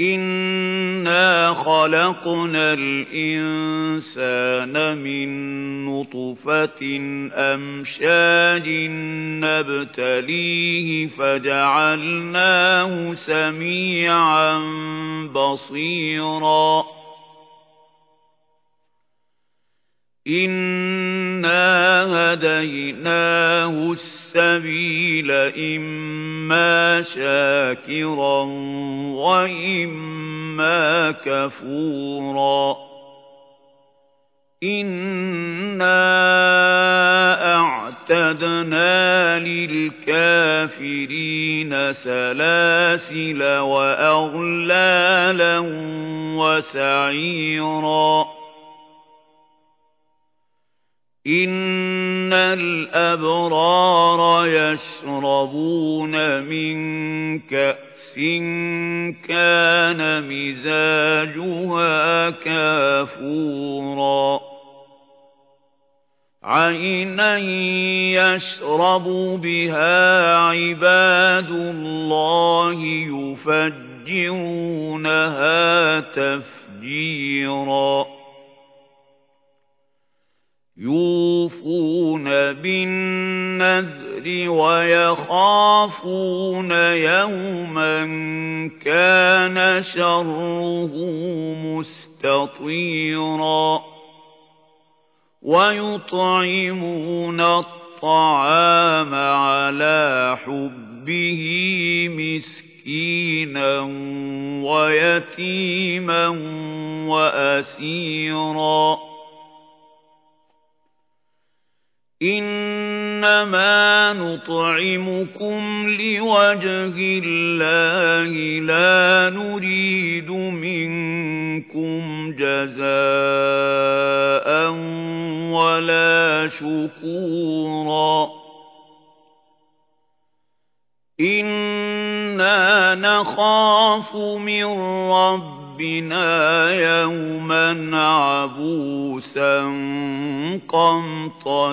إِنَّا خَلَقْنَا الْإِنسَانَ مِن نُّطْفَةٍ أَمْشَاجٍ نَّبْتَلِيهِ فَجَعَلْنَاهُ سَمِيعًا بَصِيرًا إِنَّا هَدَيْنَاهُ السَّبِيلَ إِمَّا شَاكِرًا وَإِمَّا كَفُورًا إِنَّا أَعْتَدْنَا لِلْكَافِرِينَ سَلَاسِلَ وَأَغْلَالًا وَسَعِيرًا إِنَّ الْأَبْرَارَ يَشْرَبُونَ مِن كَأْسٍ كَانَ مِزَاجُهَا كَافُورًا عَيْنًا يَشْرَبُ بِهَا عِبَادُ اللَّهِ يُفَجِّرُونَهَا تَفْجِيرًا بِالنَّذْرِ وَيَخَافُونَ يَوْمًا كَانَ شَرُّهُ مُسْتَطِيرًا وَيُطْعِمُونَ الطَّعَامَ عَلَى حُبِّهِ مِسْكِينًا وَيَتِيمًا وَأَسِيرًا إِنَّمَا نُطْعِمُكُمْ لِوَجْهِ اللَّهِ لَا نُرِيدُ مِنكُمْ جَزَاءً وَلَا شُكُورًا. إِنَّا نَخَافُ مِن رَّبِّنَا رَبِّنَا يَوْمًا عَبُوسًا قَمْطَرِيرًا.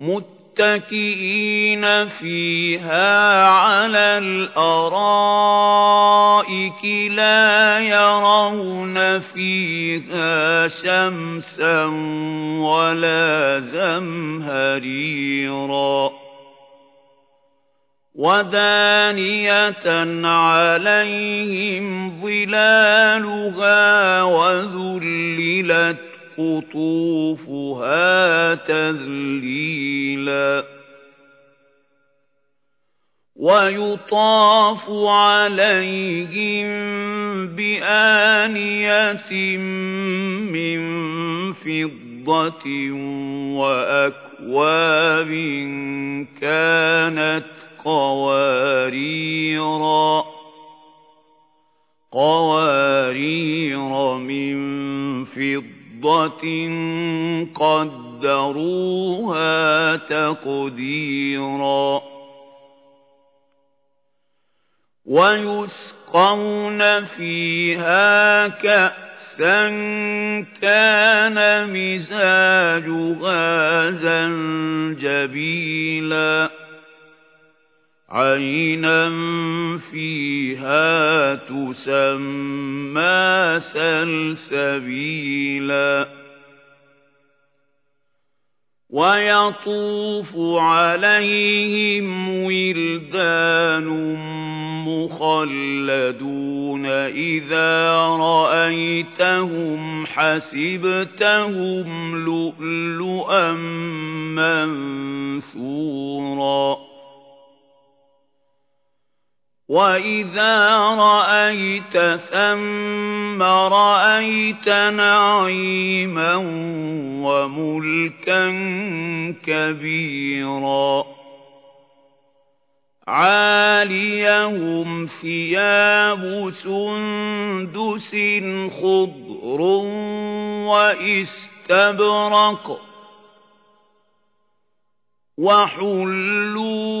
مُتَّكِئِينَ فِيهَا عَلَى الْأَرَائِكِ لَا يَرَوْنَ فِيهَا شَمْسًا وَلَا زَمْهَرِيرًا وَدَانِيَةً عَلَيْهِمْ ظِلَالُهَا وَذُلِّلَتْ قُطُوفُهَا تَذْلِيلًا. وَيُطَافُ عَلَيْهِم بِآنِيَةٍ مِّن فِضَّةٍ وَأَكْوَابٍ كَانَتْ قواريرا فضة قدروها تقديرا ويسقون فيها كأسا كان مزاجها زنجبيلا عَيْنًا فِيهَا تُسَمَّىٰ سَلْسَبِيلًا وَيَطُوفُ عَلَيْهِمْ وِلْدَانٌ مُّخَلَّدُونَ إِذَا رَأَيْتَهُمْ حَسِبْتَهُمْ لُؤْلُؤًا مَّنثُورًا وَإِذَا رَأَيْتَ ثَمَّ رَأَيْتَ نَعِيمًا وَمُلْكًا كَبِيرًا عَالِيَهُمْ ثِيَابُ سُندُسٍ خُضْرٌ وَإِسْتَبْرَقٌ وَحُلُّوا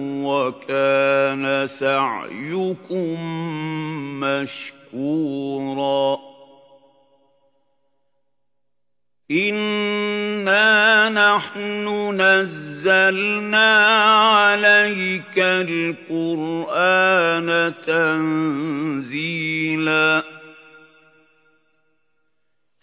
وَكَانَ سَعْيُكُم مَّشْكُورًا. إِنَّا نَحْنُ نَزَّلْنَا عَلَيْكَ الْقُرْآنَ تَنزِيلًا.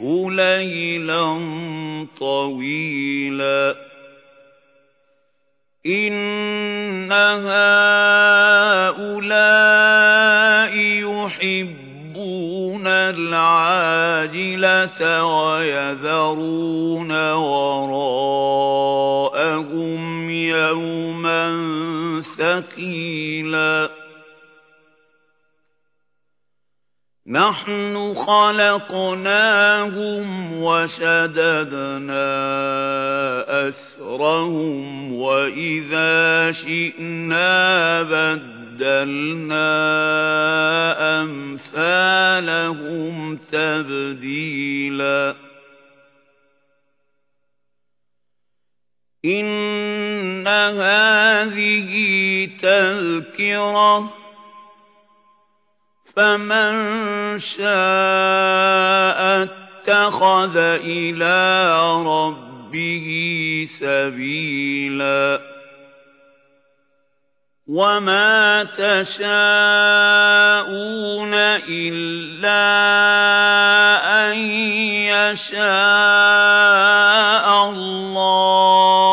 ليلا طويلا. إن هؤلاء يحبون العاجلة ويذرون وراءهم يوما ثقيلا. نَحْنُ خَلَقْنَاهُمْ وَشَدَدْنَا أَسْرَهُمْ وَإِذَا شِئْنَا بَدَّلْنَا أَمْثَالَهُمْ تَبْدِيلًا. إِنَّ هَٰذِهِ تَذْكِرَةٌ فَمَن شَاءَ اتَّخَذَ إِلَىٰ رَبِّهِ سَبِيلًا وَمَا تَشَاءُونَ إِلَّا أَن يَشَاءَ اللَّهُ